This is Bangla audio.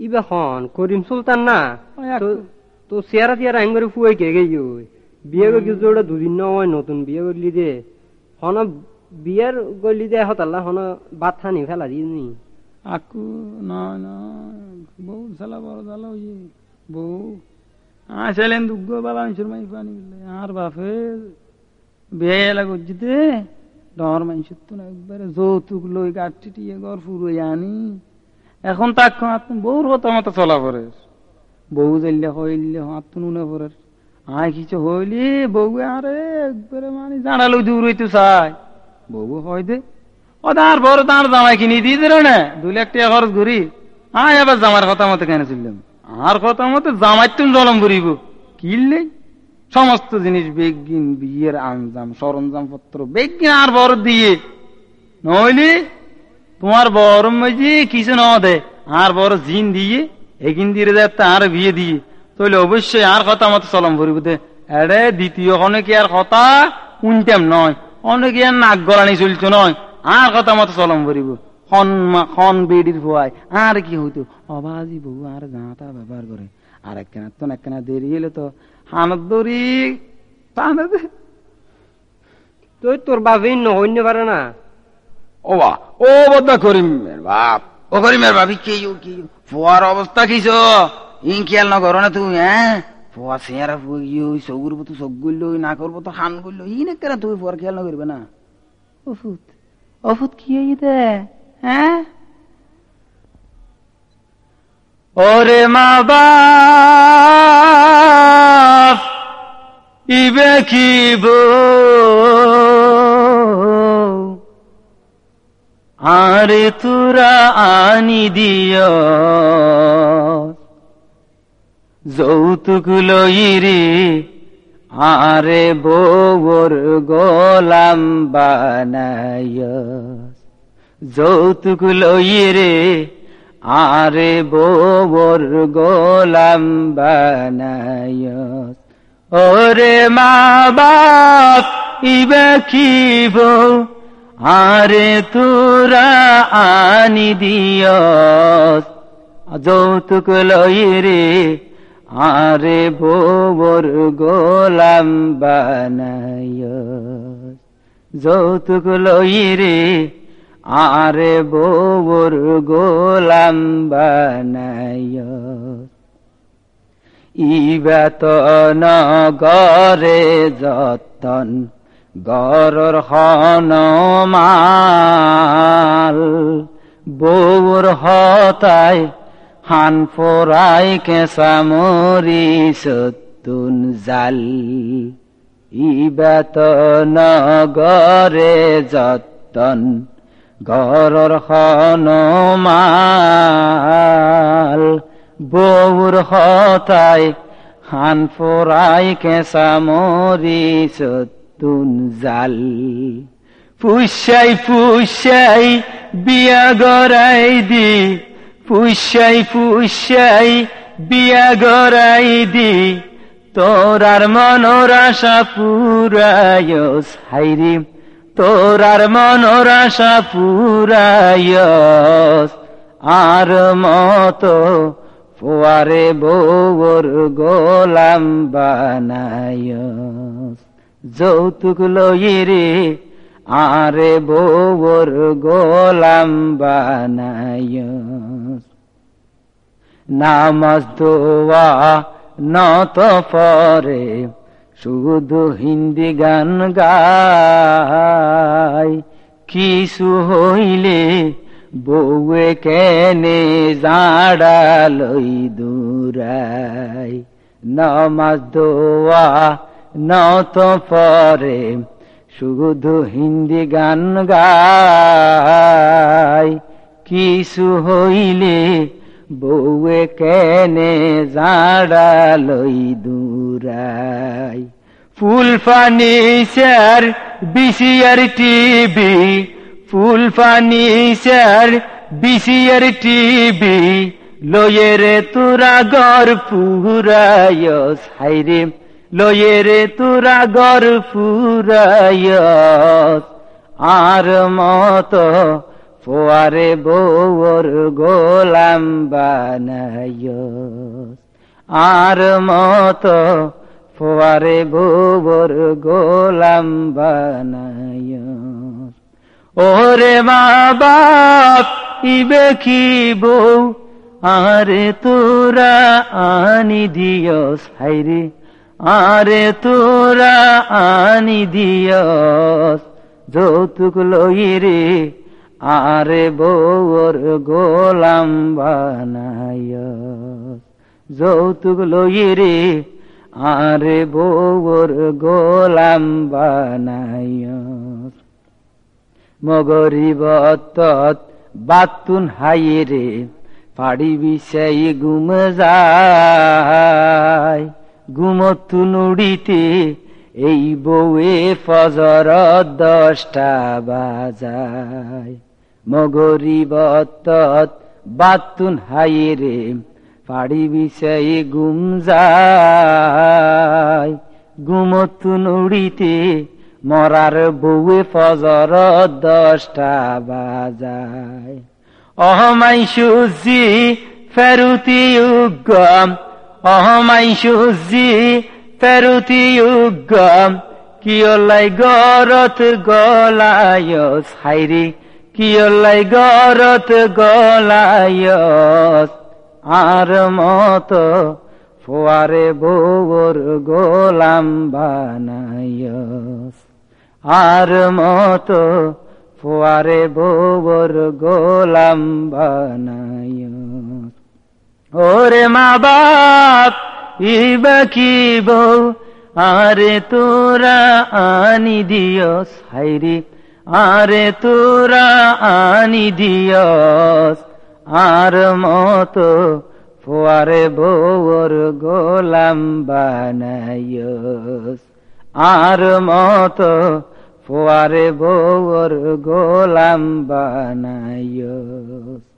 ইবা খন করিম সুলতান না? তো- চেয়ারা তিয়ারা আইন করে ফুয়াই কে গেই বিয়ে করছি ওটা দুদিন নয় নতুন বিয়ে করলি দে। হন বিয়ের করলি দে হতাল্লা হন বাত থানি ফেলা দিনি আকু না না বউ সালা বড় দালা ওই বউ। আসলেন দুগ্গ বালা মানুষের মাই পানি আর বাপে বিয়ে করছিতে ডর মানুষের তো না একবারে যৌতুক লই গাঠটি টিয়ে ঘর ফুরোই আনি এখন তাক হাত বউর কথা মতো চলা পরে। বউ জাইলে হইলে হাত নুনে পরে। আয় কিছু হইলি বউ আরে একবারে মানে জানালো দূর হইতে চাই বউ হয় দে। ও তার বড় তার জামাই কিনে দিয়ে দিল না। দু লাখ টাকা খরচ করি। আয় এবার জামার কথা মতো কেন চললাম? আর কথা মতো জামাই তুমি জলম করিব। কিনলে? সমস্ত জিনিস বেগিন বিয়ের আনজাম সরঞ্জাম পত্র বেগিন আর বড় দিয়ে। নইলে তোমার বড় মজি কিছু ন দে? আর বড় জিন দিয়ে, এগিন দিয়ে দেয় তার বিয়ে দিয়ে। তাহলে অবশ্যই আর কথা মতো চলম করিব দে। এড়ে দ্বিতীয় অনেকে আর কথা উনটাম নয়, অনেকে আর নাক গলানি চলছো নয়, আর কথা মতো চলম করিব খন বেডির ভুয়ায়, আর কি হইতো? অবাজি বউ আর গাঁটা ব্যবহার করে। আর একখানা তো একখানা দেরি এলে তো হানত দড়ি টানে দে তো তোর বাপে নহন্য পারে না। ও বা ও বদা করিমের বাপ। ও করিমের বাপ কে কি? ফুয়ার অবস্থা কিছ ইন খেয়াল না করো না তুমি হ্যাঁ? ফুয়া সেরা ইউ সগুর তো সগ গুললো না করব তো হান গুললো ই না কেন তুমি ফুয়ার খেয়াল না করবে না? ওফুত ওফুত কি দে হ্যাঁ? ওরে মা বাপ! ইবে কি বউ আরে তুরা আনি দিয়। যৌতুক লইরে আরে বৌর গোলাম বানায়। যৌতুক লইরে আরে বৌর গোলাম বানায়। ওরে মা বাপ ইবে কি বউ আরে তোরা আনি দিয়। যৌতুক লইরে আরে বৌর গোলাম বানায়। যৌতুক লইরে আরে বৌর গোলাম বানায়। ইবাত নগরে যতন, গরর হনমাল বৌর হতায় হান ফোরাই কেঁচামরি সতুন জাল। ইবাত নগরে যতন, গরর হনমাল বৌর হতায় হান ফোরাই কেঁচামরি সতুন জাল। পুষাই পুষাই বিয়া গড়াই দি পুষাই পুষাই বিয়া গড়াই দি। তোরার মনোর আশা পুরায় হাইরি তোরার মনোর আশা পুরায় আর মতো ফুয়ারে বৌর গোলাম বানায় যৌতুক লইরে আরে বৌর গোলাম বানায় নামাজ দোয়া নত পরে শুধু হিন্দি গান গায়। কিছু হইলে বউয়ে কেনে জাড়া লই দূরাই। নমাজ দোয়া নত পরে শুধু হিন্দি গান গায় কিছু হইলে বউয়ে কেনে জাড়া লই দূরাই। Full funny sir, BCR TV full funny sir, BCR TV, লয়েরে তোরা গর পুরায়স হাইরে লয়েরে তোরা গর পুরায়স। আর মত ফোয়ারে বৌর গোলাম বানায় আর মতো ফোয়ারে বৌর গোলাম বানায় ওরে মা বাপ ইবে কি বউ আরে তোরা আনি দিয়স হাইরে আরে তোরা আনি দিয়স যৌতুক লই রে। আরে বৌর গোলাম বানায় যৌতুক লই রে। আরে বৌর গোলাম বানায় মগরি বত্তত বাতুন হাইয়ে রে পাড়ি বিষাই গুম যায়। গুমতু নুড়িতে এই বউয়ে ফজর দশটা বাজায়। মগরি বত্তত বাতুন হাইয়ে রে পাড়ি বিষাই গুম যায়। গুমতু নুড়িতে মরার বউয়ে ফজর দশটা বাজায়। অহমাই সুজি ফেরুতি উগম অহমাই সুজি ফেরুতি উগম কিয়লাই গরত গলায়স, হাইরে, কিয়লাই গরত গলায়স, আর মত ফোয়ারে বৌর গোলাম বানায়স। আর মতো ফোয়ারে বৌর গোলাম বানায় ওরে মা বাপ ইবা কি বউ? আরে তোরা আনি দিয়স হাইরে আরে তোরা আনি দিয়স আর মতো ফোয়ারে বৌর গোলাম বানায়স আর মত ফোয়ারে বৌর গোলাম বানায়